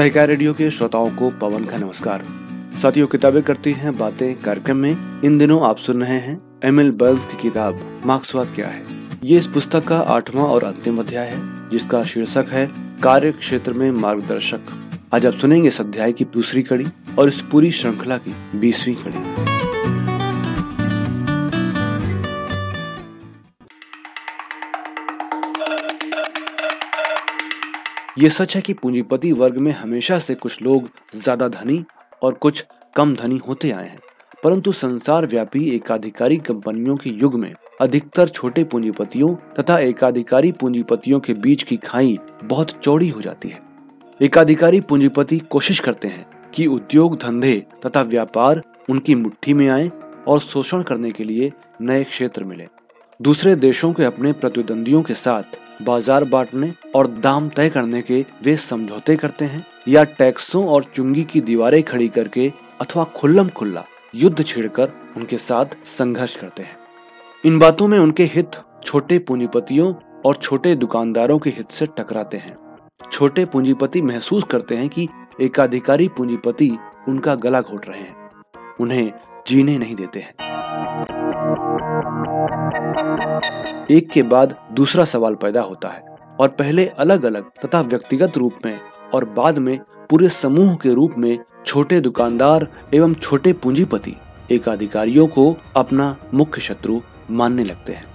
सहकार radio के श्रोताओं को पवन का नमस्कार। साथियों, किताबें करती हैं, बातें कार्यक्रम में। इन दिनों आप सुन रहे हैं एम एल बर्ल्स की किताब मार्क्सवाद क्या है? ये इस पुस्तक का आठवां और अंतिम अध्याय है, जिसका शीर्षक है कार्य क्षेत्र में मार्गदर्शक। आज आप सुनेंगे इस अध्याय की दूसरी कड़ी और इस पूरी श्रृंखला की बीसवीं कड़ी। ये सच है कि पूंजीपति वर्ग में हमेशा से कुछ लोग ज़्यादा धनी और कुछ कम धनी होते आए हैं। परंतु संसार व्यापी एकाधिकारी कंपनियों के युग में अधिकतर छोटे पूंजीपतियों तथा एकाधिकारी पूंजीपतियों के बीच की खाई बहुत चौड़ी हो जाती है। एकाधिकारी पूंजीपति कोशिश करते हैं कि उद्योग धंधे तथा व्यापार उनकी मुट्ठी में आए और शोषण करने के लिए नए क्षेत्र मिले। दूसरे देशों के अपने प्रतिद्वंदियों के साथ बाज़ार बांटने और दाम तय करने के वे समझौते करते हैं, या टैक्सों और चुंगी की दीवारें खड़ी करके अथवा खुल्लम खुल्ला युद्ध छेड़कर उनके साथ संघर्ष करते हैं। इन बातों में उनके हित छोटे पूंजीपतियों और छोटे दुकानदारों के हित से टकराते हैं। छोटे पूंजीपति महसूस करते हैं कि एकाधिकारी पूंजीपति उनका गला घोट रहे हैं, उन्हें जीने नहीं देते हैं। एक के बाद दूसरा सवाल पैदा होता है और पहले अलग अलग तथा व्यक्तिगत रूप में और बाद में पूरे समूह के रूप में छोटे दुकानदार एवं छोटे पूंजीपति एक अधिकारियों को अपना मुख्य शत्रु मानने लगते हैं।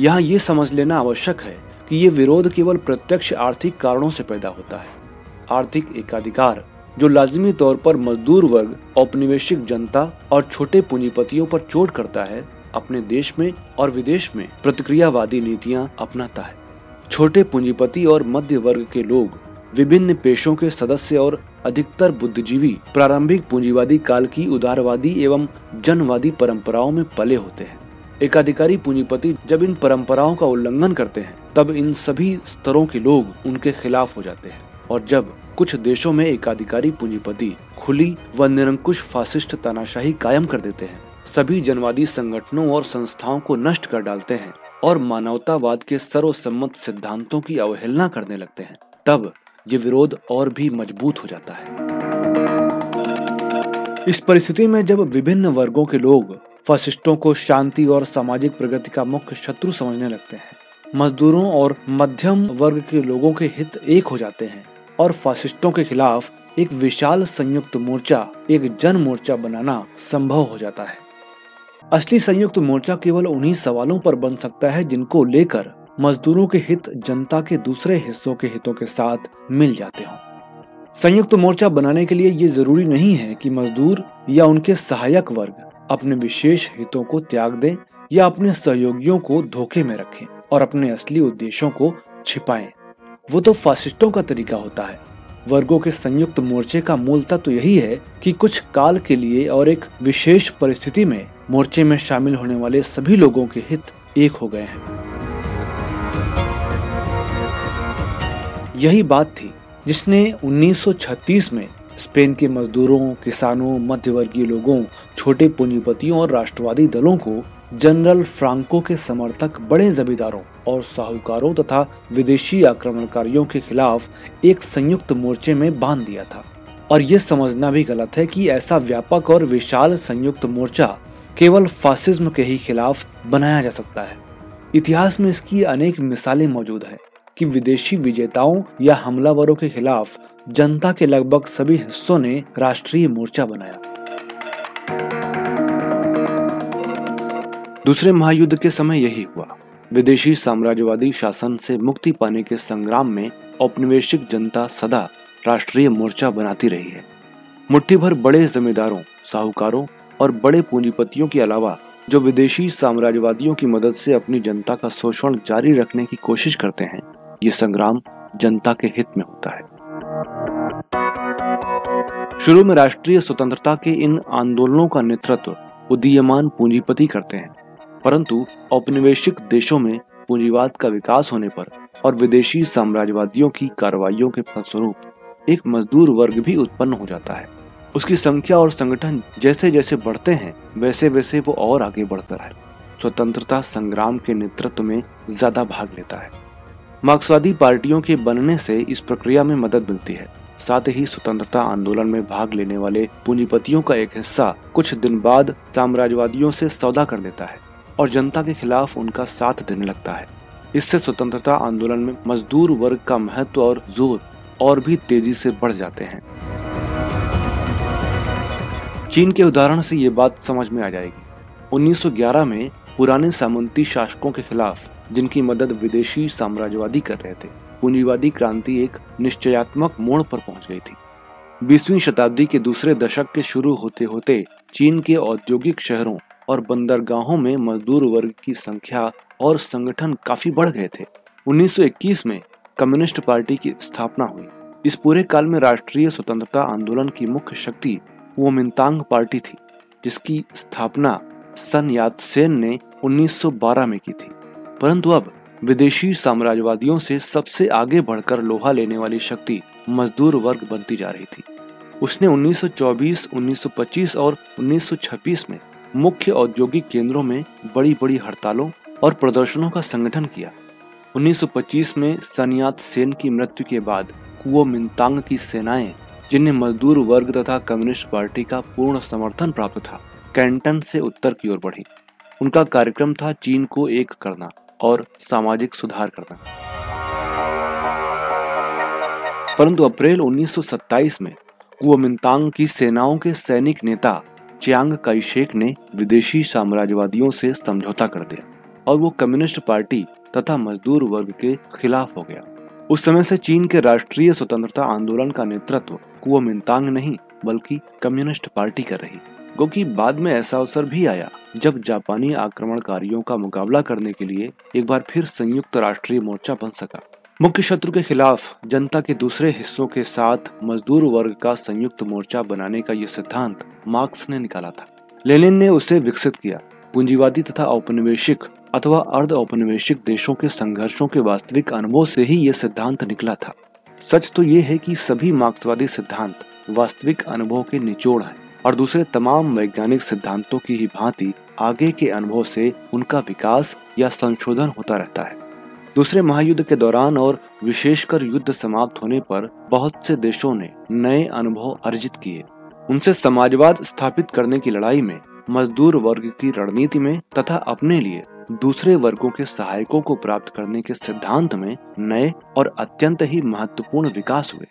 यहाँ ये समझ लेना आवश्यक है कि ये विरोध केवल प्रत्यक्ष आर्थिक कारणों से पैदा होता है। आर्थिक एकाधिकार, जो लाजमी तौर पर मजदूर वर्ग, औपनिवेशिक जनता और छोटे पूंजीपतियों पर चोट करता है अपने देश में और विदेश में प्रतिक्रियावादी नीतियाँ अपनाता है। छोटे पूंजीपति और मध्य वर्ग के लोग, विभिन्न पेशों के सदस्य और अधिकतर बुद्धिजीवी, प्रारंभिक पूंजीवादी काल की उदारवादी एवं जनवादी परंपराओं में पले होते हैं। एकाधिकारी पूंजीपति जब इन परंपराओं का उल्लंघन करते हैं, तब इन सभी स्तरों के लोग उनके खिलाफ हो जाते हैं। और जब कुछ देशों में एकाधिकारी पूंजीपति खुली व निरंकुश फासिस्ट तानाशाही कायम कर देते हैं सभी जनवादी संगठनों और संस्थाओं को नष्ट कर डालते हैं और मानवतावाद के सर्वसम्मत सिद्धांतों की अवहेलना करने लगते हैं। तब ये विरोध और भी मज़बूत हो जाता है। इस परिस्थिति में जब विभिन्न वर्गों के लोग फासिस्टों को शांति और सामाजिक प्रगति का मुख्य शत्रु समझने लगते हैं, मजदूरों और मध्यम वर्ग के लोगों के हित एक हो जाते हैं और फासिस्टों के खिलाफ एक विशाल संयुक्त मोर्चा, एक जन मोर्चा बनाना संभव हो जाता है। असली संयुक्त मोर्चा केवल उन्हीं सवालों पर बन सकता है जिनको लेकर मजदूरों के हित, जनता के दूसरे हिस्सों के हितों के साथ मिल जाते हों। संयुक्त मोर्चा बनाने के लिए ये ज़रूरी नहीं है कि मजदूर या उनके सहायक वर्ग अपने विशेष हितों को त्याग दें या अपने सहयोगियों को धोखे में रखें और अपने असली उद्देश्यों को छिपाएँ। वो तो फासिस्टों का तरीका होता है। वर्गों के संयुक्त मोर्चे का मूल तत्व यही है कि कुछ काल के लिए और एक विशेष परिस्थिति में मोर्चे में शामिल होने वाले सभी लोगों के हित एक हो गए हैं। यही बात थी जिसने 1936 में स्पेन के मजदूरों, किसानों, मध्यवर्गीय लोगों, छोटे पूंजीपतियों और राष्ट्रवादी दलों को जनरल फ्रांको के समर्थक बड़े जमींदारों और साहूकारों तथा विदेशी आक्रमणकारियों के खिलाफ एक संयुक्त मोर्चे में बाँध दिया था। और ये समझना भी गलत है कि ऐसा व्यापक और विशाल संयुक्त मोर्चा केवल फासिज्म के ही खिलाफ बनाया जा सकता है। इतिहास में इसकी अनेक मिसालें मौजूद है कि विदेशी विजेताओं या हमलावरों के खिलाफ जनता के लगभग सभी हिस्सों ने राष्ट्रीय मोर्चा बनाया। दूसरे महायुद्ध के समय यही हुआ। विदेशी साम्राज्यवादी शासन से मुक्ति पाने के संग्राम में औपनिवेशिक जनता सदा राष्ट्रीय मोर्चा बनाती रही है। मुट्ठी भर बड़े जमींदारों, साहूकारों और बड़े पूंजीपतियों के अलावा जो विदेशी साम्राज्यवादियों की मदद से अपनी जनता का शोषण जारी रखने की कोशिश करते हैं, ये संग्राम जनता के हित में होता है। शुरू में राष्ट्रीय स्वतंत्रता के इन आंदोलनों का नेतृत्व उदीयमान पूंजीपति करते हैं। परंतु औपनिवेशिक देशों में पूंजीवाद का विकास होने पर और विदेशी साम्राज्यवादियों की कार्रवाइयों के फलस्वरूप एक मजदूर वर्ग भी उत्पन्न हो जाता है। उसकी संख्या और संगठन जैसे जैसे बढ़ते हैं वैसे वैसे वो और आगे बढ़ता है। स्वतंत्रता संग्राम के नेतृत्व में ज़्यादा भाग लेता है। मार्क्सवादी पार्टियों के बनने से इस प्रक्रिया में मदद मिलती है। साथ ही स्वतंत्रता आंदोलन में भाग लेने वाले पूंजीपतियों का एक हिस्सा कुछ दिन बाद साम्राज्यवादियों से सौदा कर लेता है। और जनता के खिलाफ उनका साथ देने लगता है। इससे स्वतंत्रता आंदोलन में मजदूर वर्ग का महत्व और ज़ोर और भी तेज़ी से बढ़ जाते हैं। चीन के उदाहरण से ये बात समझ में आ जाएगी। 1911 में पुराने सामंती शासकों के खिलाफ जिनकी मदद विदेशी साम्राज्यवादी कर रहे थे, पूंजीवादी क्रांति एक निश्चयात्मक मोड़ पर पहुँच गई थी। बीसवीं शताब्दी के दूसरे दशक के शुरू होते होते चीन के औद्योगिक शहरों और बंदरगाहों में मजदूर वर्ग की संख्या और संगठन काफ़ी बढ़ गए थे। 1921 में कम्युनिस्ट पार्टी की स्थापना हुई। इस पूरे काल में राष्ट्रीय स्वतंत्रता आंदोलन की मुख्य शक्ति वोमिनतांग पार्टी थी जिसकी स्थापना सन यात सेन ने 1912 में की थी। परंतु अब विदेशी साम्राज्यवादियों से सबसे आगे बढ़कर लोहा लेने वाली शक्ति मजदूर वर्ग बनती जा रही थी। उसने 1924, 1925 और 1926 में मुख्य औद्योगिक केंद्रों में बड़ी बड़ी हड़तालों और प्रदर्शनों का संगठन किया। 1925 में सनियात सेन की मृत्यु के बाद कुओ मिंतांग की सेनाएँ, जिन्हें मजदूर वर्ग तथा कम्युनिस्ट पार्टी का पूर्ण समर्थन प्राप्त था, कैंटन से उत्तर की ओर बढ़ी। उनका कार्यक्रम था चीन को एक करना और सामाजिक सुधार करना। परंतु अप्रैल 1927 में कुओमिंतांग की सेनाओं के सैनिक नेता चियांग काइशेक ने विदेशी साम्राज्यवादियों से समझौता कर दिया और वो कम्युनिस्ट पार्टी तथा मजदूर वर्ग के खिलाफ हो गया। उस समय से चीन के राष्ट्रीय स्वतंत्रता आंदोलन का नेतृत्व कुओमिंतांग नहीं, बल्कि कम्युनिस्ट पार्टी कर रही। क्योंकि बाद में ऐसा अवसर भी आया जब जापानी आक्रमणकारियों का मुकाबला करने के लिए एक बार फिर संयुक्त राष्ट्रीय मोर्चा बन सका। मुख्य शत्रु के खिलाफ जनता के दूसरे हिस्सों के साथ मजदूर वर्ग का संयुक्त मोर्चा बनाने का यह सिद्धांत मार्क्स ने निकाला था। लेनिन ने उसे विकसित किया। पूंजीवादी तथा औपनिवेशिक अथवा अर्ध औपनिवेशिक देशों के संघर्षों के वास्तविक अनुभव से ही यह सिद्धांत निकला था। सच तो ये है कि सभी मार्क्सवादी सिद्धांत वास्तविक अनुभव के निचोड़ हैं और दूसरे तमाम वैज्ञानिक सिद्धांतों की ही भांति आगे के अनुभव से उनका विकास या संशोधन होता रहता है। दूसरे महायुद्ध के दौरान और विशेषकर युद्ध समाप्त होने पर बहुत से देशों ने नए अनुभव अर्जित किए। उनसे समाजवाद स्थापित करने की लड़ाई में, मजदूर वर्ग की रणनीति में तथा अपने लिए दूसरे वर्गों के सहायकों को प्राप्त करने के सिद्धांत में नए और अत्यंत ही महत्वपूर्ण विकास हुए।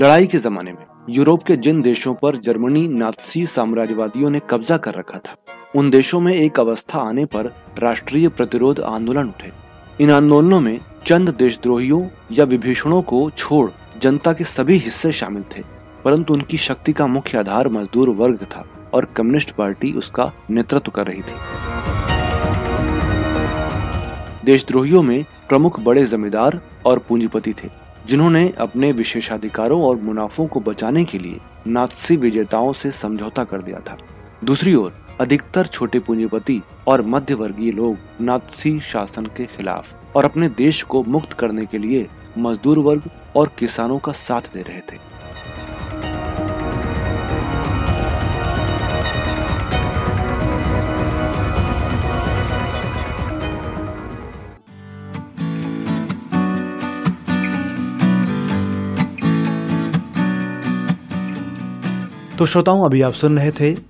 लड़ाई के जमाने में, यूरोप के जिन देशों पर जर्मनी नाथसी साम्राज्यवादियों ने कब्जा कर रखा था, उन देशों में एक अवस्था आने पर राष्ट्रीय प्रतिरोध आंदोलन उठे। इन आंदोलनों में चंद देशद्रोहियों या विभीषणों को छोड़ जनता के सभी हिस्से शामिल थे, परंतु उनकी शक्ति का मुख्य आधार मजदूर वर्ग था और कम्युनिस्ट पार्टी उसका नेतृत्व कर रही थी। देशद्रोहियों में प्रमुख बड़े जमींदार और पूंजीपति थे, जिन्होंने अपने विशेषाधिकारों और मुनाफों को बचाने के लिए नाथसी विजेताओं से समझौता कर दिया था। दूसरी ओर, अधिकतर छोटे पूंजीपति और मध्य वर्गीय लोग नाथसी शासन के खिलाफ और अपने देश को मुक्त करने के लिए मजदूर वर्ग और किसानों का साथ दे रहे थे। तो श्रोताओं, अभी आप सुन रहे थे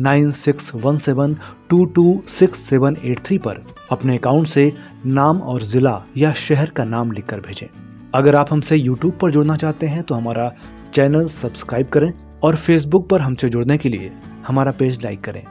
nine six one seven two two six seven eight three पर अपने अकाउंट से नाम और जिला या शहर का नाम लिखकर भेजें। अगर आप हमसे यूट्यूब पर जुड़ना चाहते हैं तो हमारा चैनल सब्सक्राइब करें और फेसबुक पर हमसे जुड़ने के लिए हमारा पेज लाइक करें।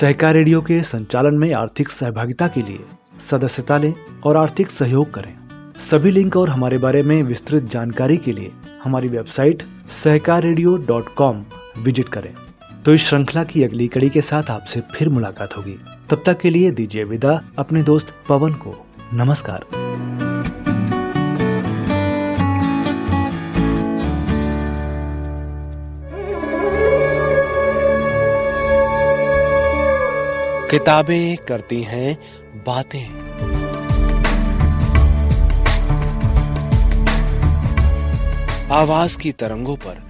सहकार रेडियो के संचालन में आर्थिक सहभागिता के लिए सदस्यता लें और आर्थिक सहयोग करें। सभी लिंक और हमारे बारे में विस्तृत जानकारी के लिए हमारी वेबसाइट सहकार विज़िट करें। तो इस श्रृंखला की अगली कड़ी के साथ आपसे फिर मुलाकात होगी। तब तक के लिए दीजिए विदा, अपने दोस्त पवन को नमस्कार। किताबें करती हैं, बातें। आवाज़ की तरंगों पर